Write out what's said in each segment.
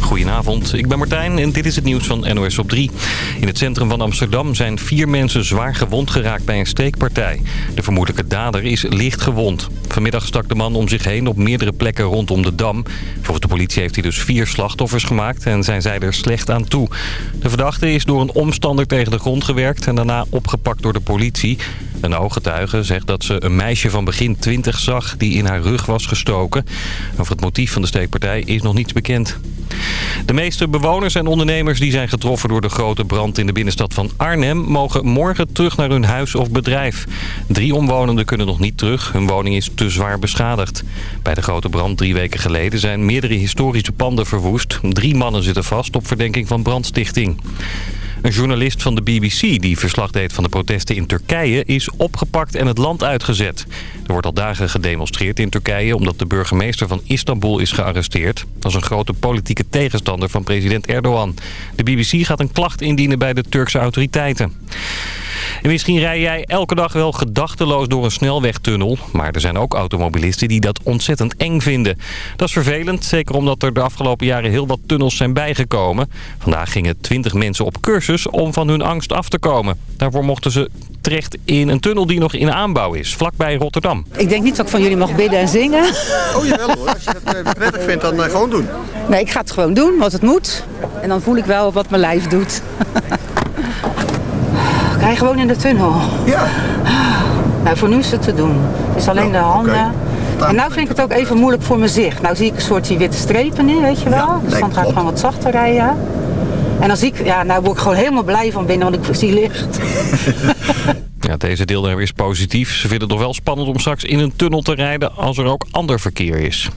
Goedenavond, ik ben Martijn en dit is het nieuws van NOS op 3. In het centrum van Amsterdam zijn vier mensen zwaar gewond geraakt bij een steekpartij. De vermoedelijke dader is licht gewond. Vanmiddag stak de man om zich heen op meerdere plekken rondom de Dam. Volgens de politie heeft hij dus vier slachtoffers gemaakt en zijn zij er slecht aan toe. De verdachte is door een omstander tegen de grond gewerkt en daarna opgepakt door de politie. Een ooggetuige zegt dat ze een meisje van begin 20 zag die in haar rug was gestoken. Over het motief van de steekpartij is nog niets bekend. De meeste bewoners en ondernemers die zijn getroffen door de grote brand in de binnenstad van Arnhem... mogen morgen terug naar hun huis of bedrijf. Drie omwonenden kunnen nog niet terug. Hun woning is te zwaar beschadigd. Bij de grote brand drie weken geleden zijn meerdere historische panden verwoest. Drie mannen zitten vast op verdenking van brandstichting. Een journalist van de BBC die verslag deed van de protesten in Turkije is opgepakt en het land uitgezet. Er wordt al dagen gedemonstreerd in Turkije omdat de burgemeester van Istanbul is gearresteerd. als een grote politieke tegenstander van president Erdogan. De BBC gaat een klacht indienen bij de Turkse autoriteiten. En misschien rij jij elke dag wel gedachteloos door een snelwegtunnel. Maar er zijn ook automobilisten die dat ontzettend eng vinden. Dat is vervelend, zeker omdat er de afgelopen jaren heel wat tunnels zijn bijgekomen. Vandaag gingen 20 mensen op cursus om van hun angst af te komen. Daarvoor mochten ze terecht in een tunnel die nog in aanbouw is, vlakbij Rotterdam. Ik denk niet dat ik van jullie mag bidden en zingen. Oh jawel hoor, als je dat uh, prettig vindt dan uh, gewoon doen. Nee, ik ga het gewoon doen, wat het moet. En dan voel ik wel wat mijn lijf doet. Ga je gewoon in de tunnel? Ja. Nou, voor nu is het te doen. Het is alleen de handen. En nou vind ik het ook even moeilijk voor mijn zicht. Nou zie ik een soort die witte strepen nu, weet je wel. Ja, dus dan nee, ga ik klopt. gewoon wat zachter rijden. En dan zie ik, ja, nou word ik gewoon helemaal blij van binnen, want ik zie licht. Ja, deze deelnemer is positief. Ze vinden het nog wel spannend om straks in een tunnel te rijden als er ook ander verkeer is.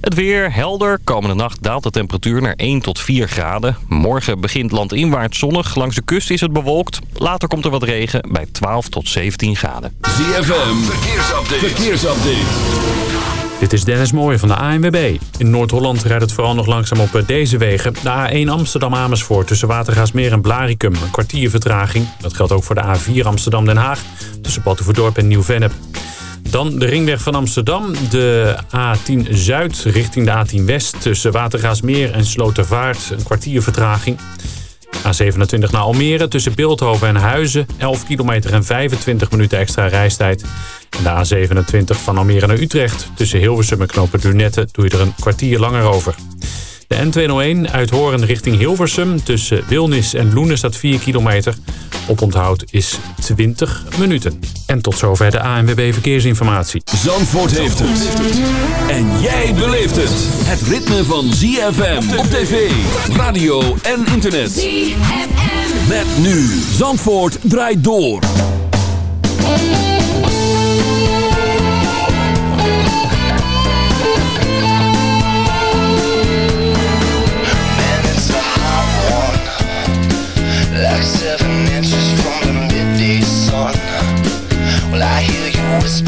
Het weer helder. Komende nacht daalt de temperatuur naar 1 tot 4 graden. Morgen begint landinwaarts zonnig. Langs de kust is het bewolkt. Later komt er wat regen bij 12 tot 17 graden. ZFM, verkeersupdate. verkeersupdate. Dit is Dennis Mooij van de ANWB. In Noord-Holland rijdt het vooral nog langzaam op eh, deze wegen. De A1 Amsterdam-Amersfoort tussen Watergaasmeer en Blaricum. Een kwartier vertraging. Dat geldt ook voor de A4 Amsterdam-Den Haag. Tussen Batuverdorp en Nieuw-Vennep. Dan de ringweg van Amsterdam. De A10 Zuid richting de A10 West. Tussen Watergaasmeer en Slotervaart. Een kwartier vertraging. A27 naar Almere tussen Beeldhoven en Huizen. 11 kilometer en 25 minuten extra reistijd. En de A27 van Almere naar Utrecht. Tussen Hilversum en Knopen Lunette doe je er een kwartier langer over. De N201 uit Horen richting Hilversum. Tussen Wilnis en Loenen staat 4 kilometer. Oponthoud is 20 minuten. En tot zover de ANWB Verkeersinformatie. Zandvoort heeft het. En jij beleeft het. Het ritme van ZFM op tv, radio en internet. ZFM. Met nu. Zandvoort draait door. Seven inches from the midday sun. Well, I hear you the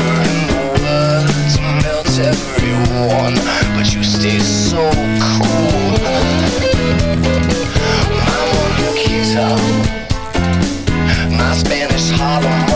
melt everyone, but you stay so cool. My Spanish Harlem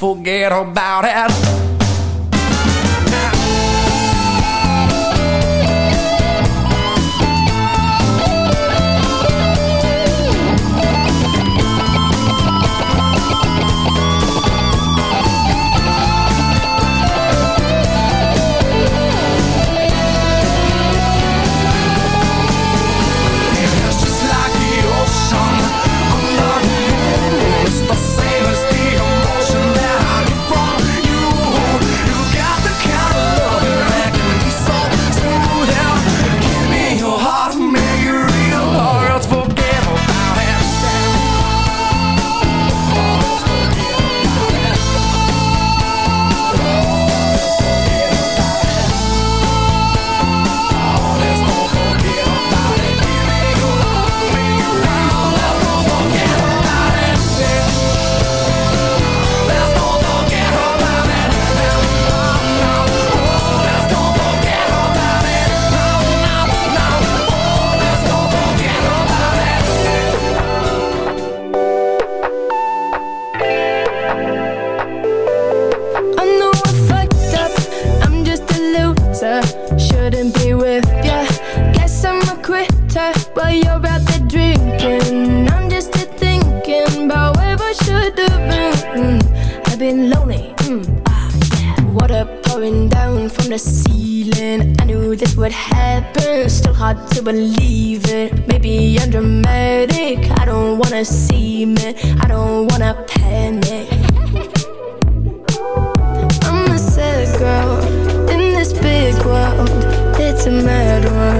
forget about it. mad world.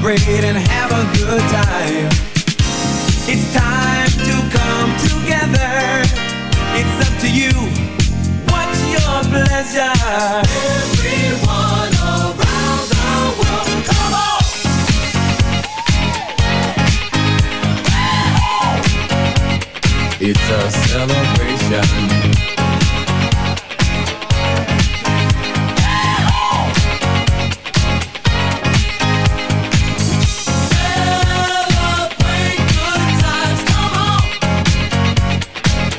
Celebrate and have a good time. It's time to come together. It's up to you. What's your pleasure? Everyone around the world, come on! It's a celebration.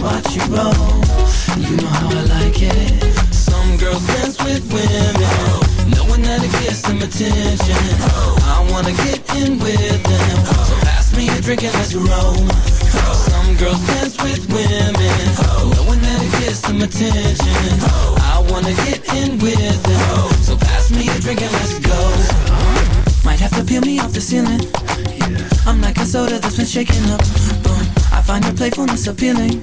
Watch you roll. You know how I like it. Some girls dance with women, knowing that it gets them attention. I wanna get in with them, so pass me a drink and let's roll. Some girls dance with women, knowing that it gets them attention. I wanna get in with them, so pass me a drink and let's go. Might have to peel me off the ceiling. I'm like a soda that's been shaken up. I find your playfulness appealing.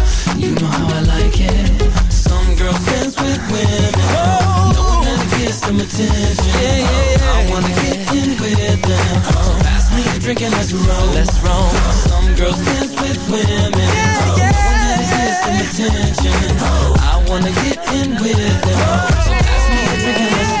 You know how I like it. Some girls dance with women, knowing that it gets them attention. Yeah, yeah, yeah. I wanna get in with them. Ask me the drinking as you roll, let's roll. Some girls dance with women. I wanna get in with them. So pass me a drink and let's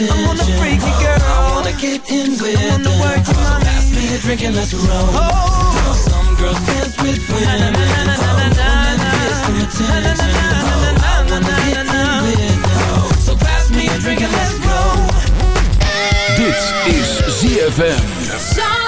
Attention. I wanna freak you, girl. I wanna get in with them. So pass me a drink and let's roll. Some girls dance with women. Knowing that it gets some attention. I wanna get in with them. So pass me a drink and let's roll. Dit is ZFM.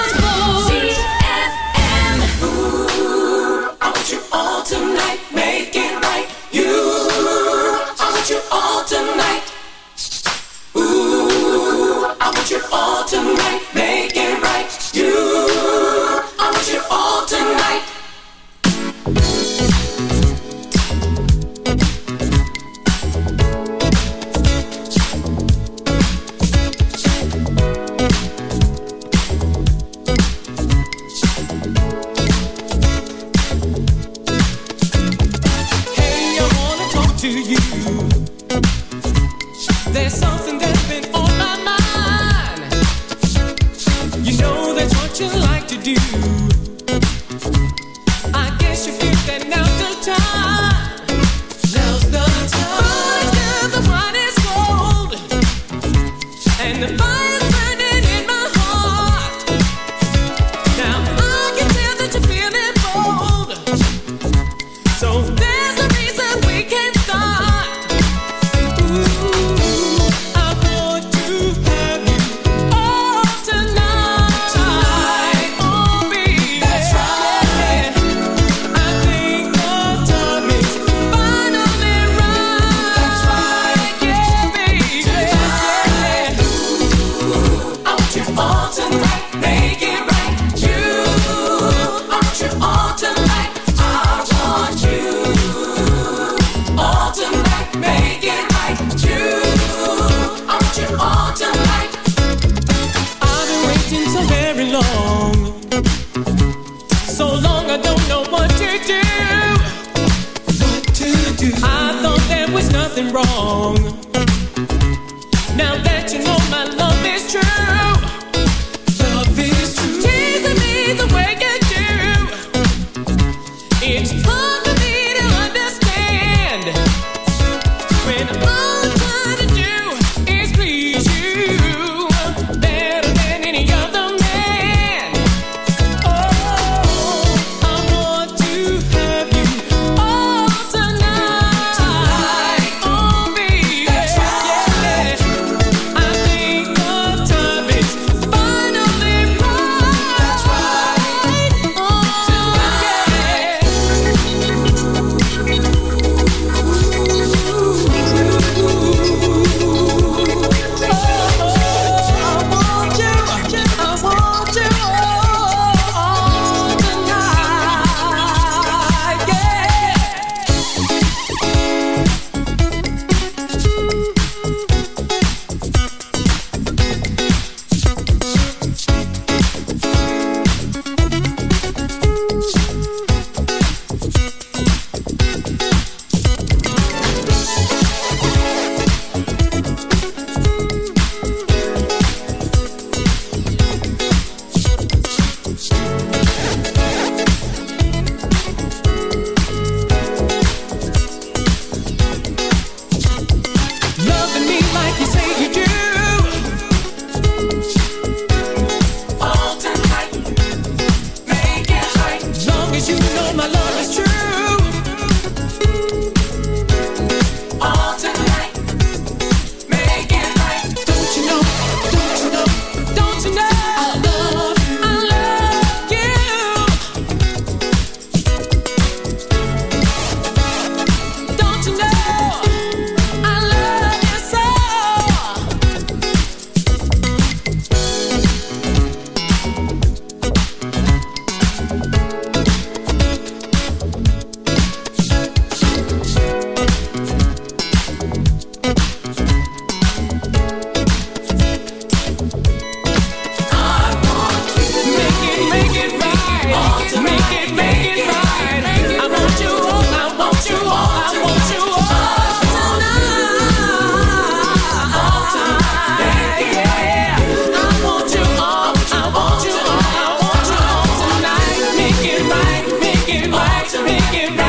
it right, make it right.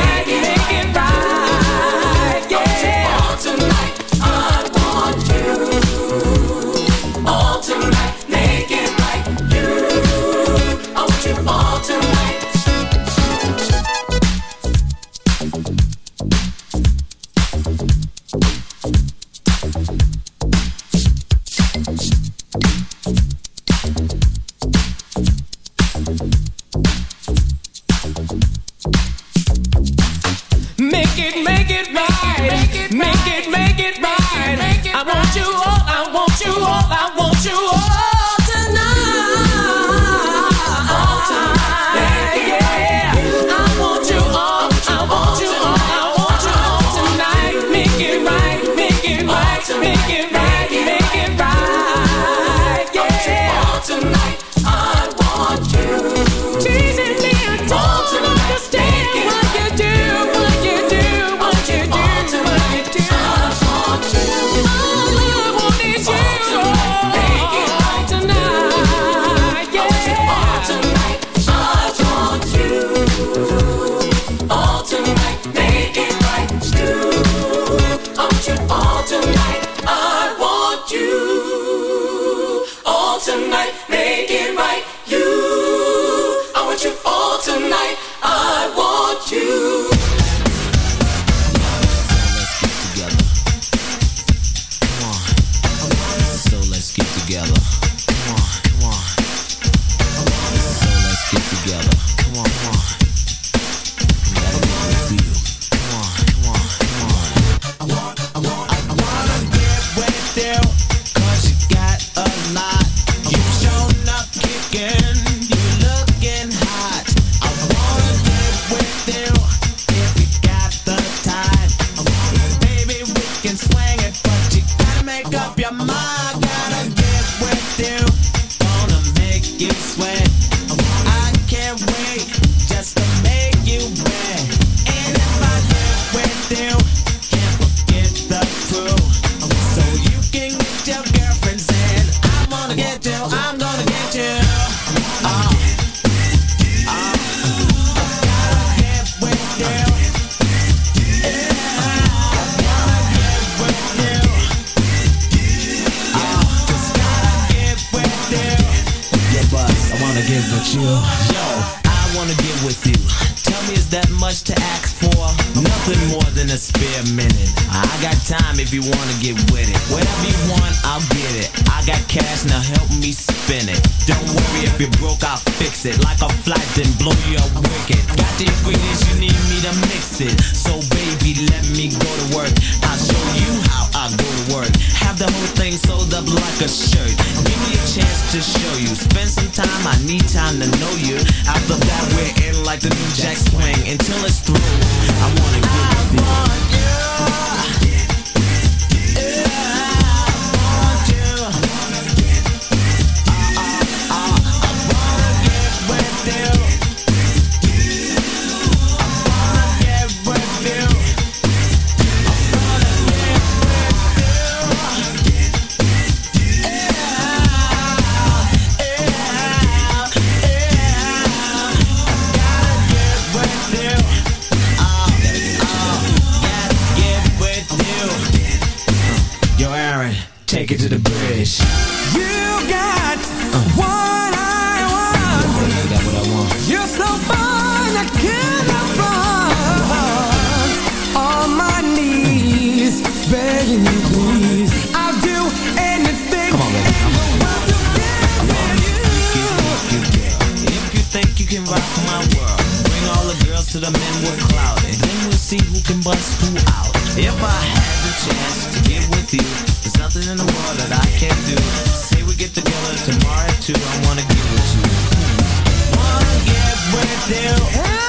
to the bridge. You got uh. what I want. I got what I want. You're so fine, I cannot front. On my knees, begging you please. I'll do anything Come on, baby. in the world to dance with you. If you think you can rock my world, bring all the girls to the men with clout, and then we'll see who can bust who out. If I had the chance to get with you nothing in the world that I can't do. Say we get together tomorrow too. I wanna get with you. Wanna get with you.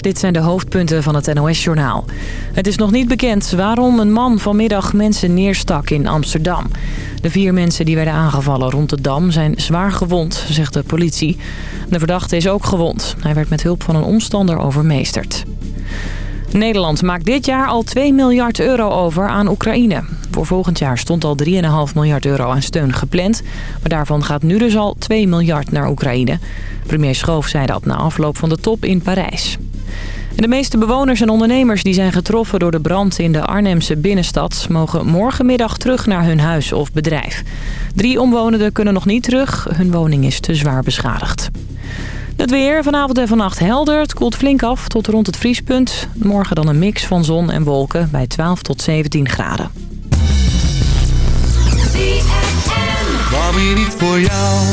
Dit zijn de hoofdpunten van het NOS-journaal. Het is nog niet bekend waarom een man vanmiddag mensen neerstak in Amsterdam. De vier mensen die werden aangevallen rond de Dam zijn zwaar gewond, zegt de politie. De verdachte is ook gewond. Hij werd met hulp van een omstander overmeesterd. Nederland maakt dit jaar al 2 miljard euro over aan Oekraïne. Voor volgend jaar stond al 3,5 miljard euro aan steun gepland. Maar daarvan gaat nu dus al 2 miljard naar Oekraïne. Premier Schoof zei dat na afloop van de top in Parijs. De meeste bewoners en ondernemers die zijn getroffen door de brand in de Arnhemse binnenstad... mogen morgenmiddag terug naar hun huis of bedrijf. Drie omwonenden kunnen nog niet terug. Hun woning is te zwaar beschadigd. Het weer vanavond en vannacht helder. Het koelt flink af tot rond het vriespunt. Morgen dan een mix van zon en wolken bij 12 tot 17 graden. Kwam hier niet voor jou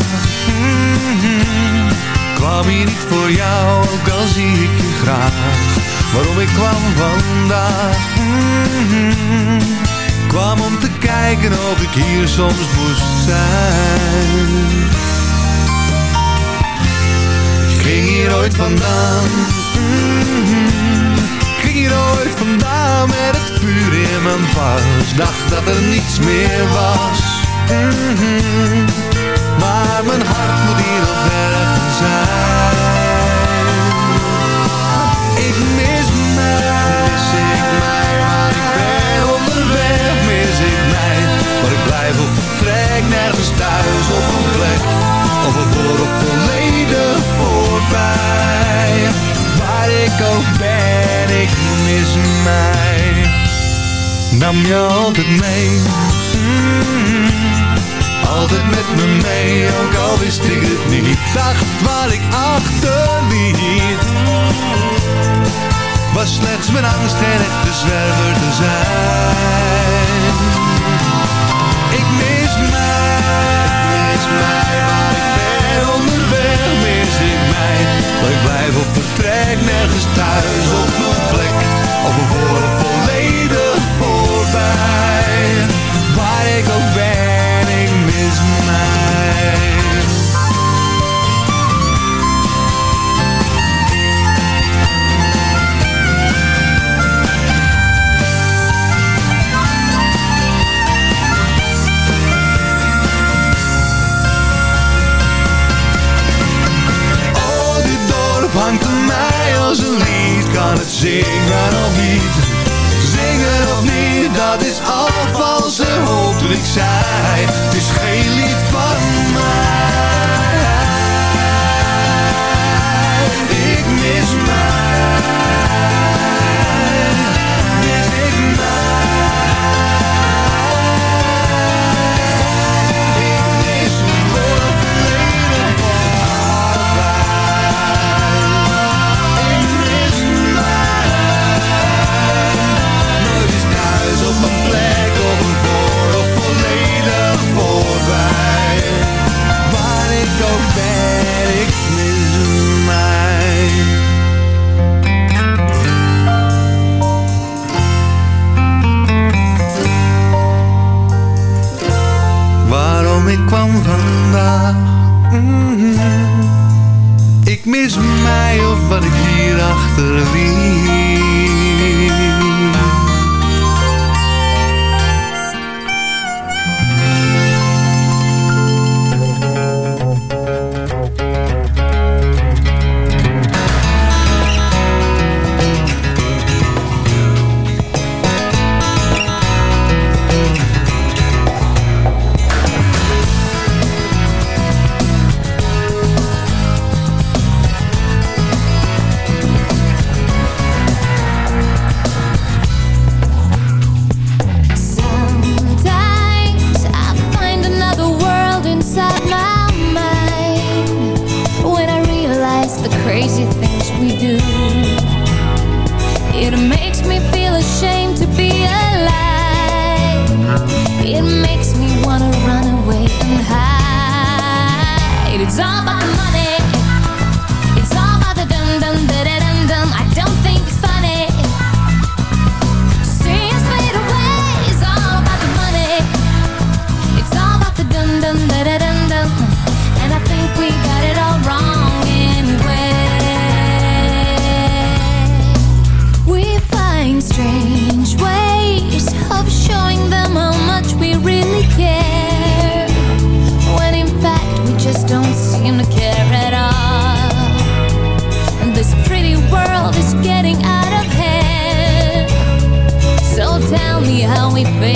Mhm. Kwam hier niet voor jou Ook al zie ik je graag Waarom ik kwam vandaag Mhm. Kwam om te kijken of ik hier soms moest zijn hier ooit vandaan Mhm. Ik ooit vandaan Met het vuur in mijn pas Dacht dat er niets meer was Mhm. Maar mijn hart moet hier nog ergens zijn voorbij Waar ik ook ben Ik mis mij. Nam je altijd mee. Mm. Altijd met me mee, ook al wist ik het niet. Dacht waar ik achterliet. Was slechts mijn angst en echte zwerver te zijn. Ik mis mij, mis mij mij, waar ik blijf of vertrek Nergens thuis op mijn plek. Of een of volledig voorbij. Waar ik ook ben, ik mis mij zingen of niet? Zingen of niet, dat is al valse hoop dat ik Het is geen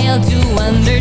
fail to understand.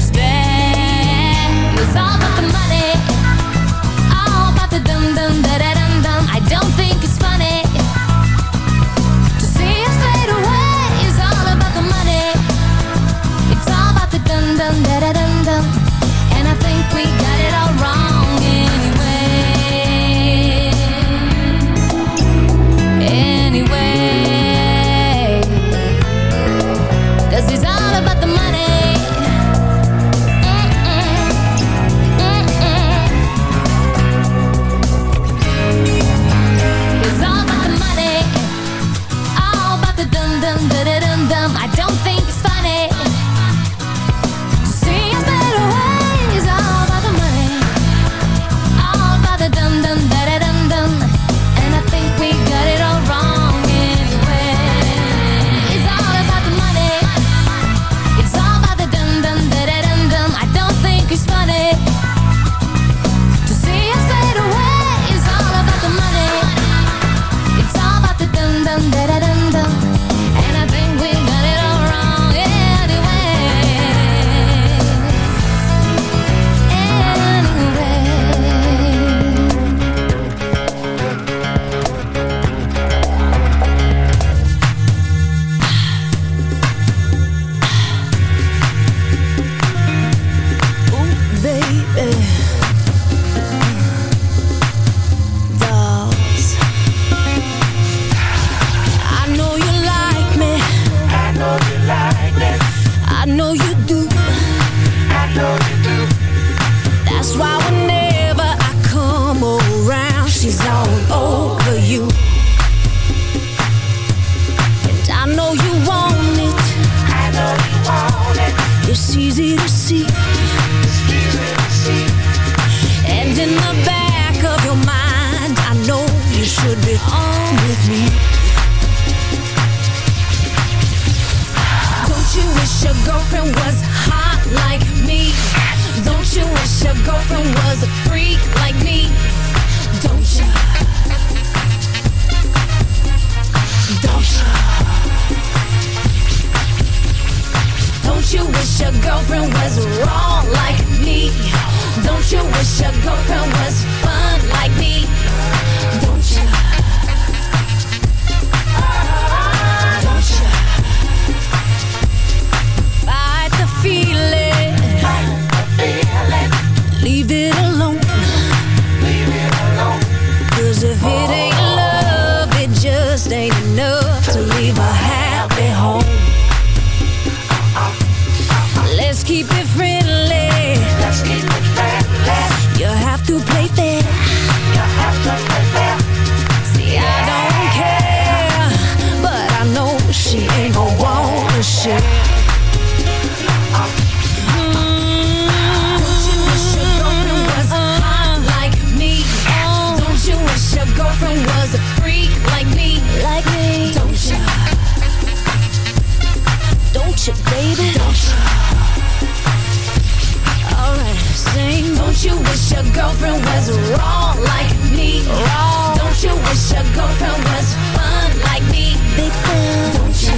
girlfriend was wrong like me? Wrong. Don't you wish your girlfriend was fun like me? Big fan. Don't you?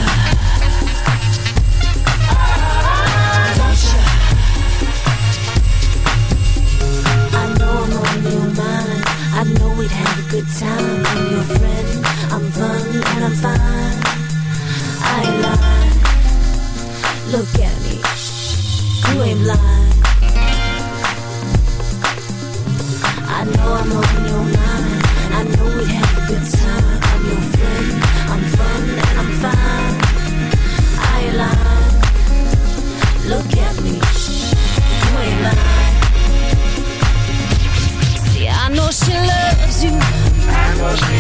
I know we'd have a good time. I'm your friend. I'm fun and I'm fine. I ain't. Look at me. You ain't blind.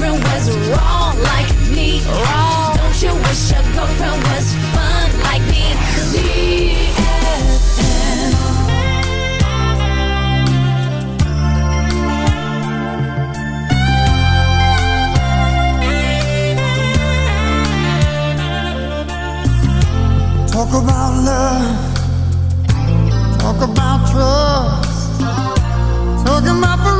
girlfriend was wrong like me? Wrong. Don't you wish your girlfriend was fun like me? ZFM. Talk about love. Talk about trust. Talk about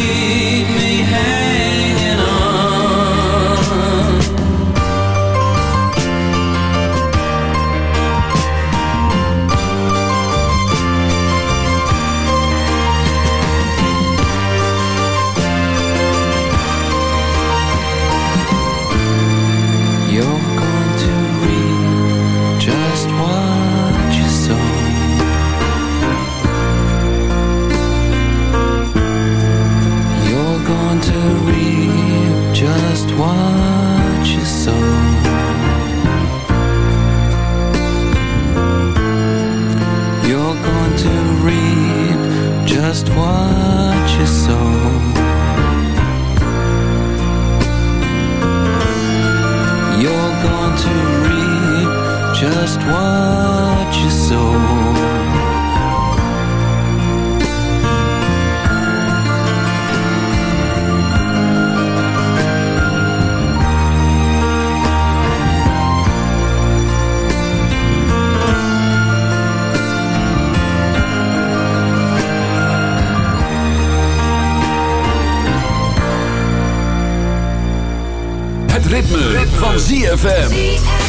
your soul. You're going to reap just what you sow. ZFM.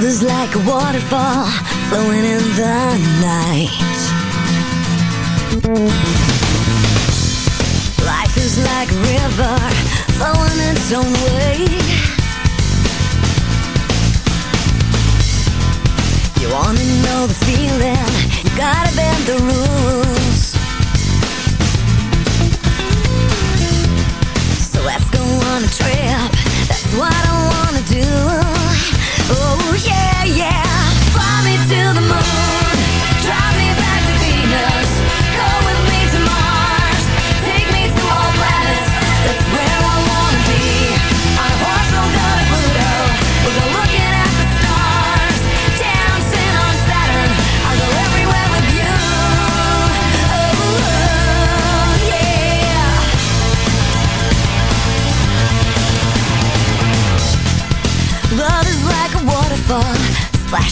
love is like a waterfall flowing in the night. Life is like a river flowing its own way. You wanna know the feeling? You gotta bend the rules. Oh yeah, yeah.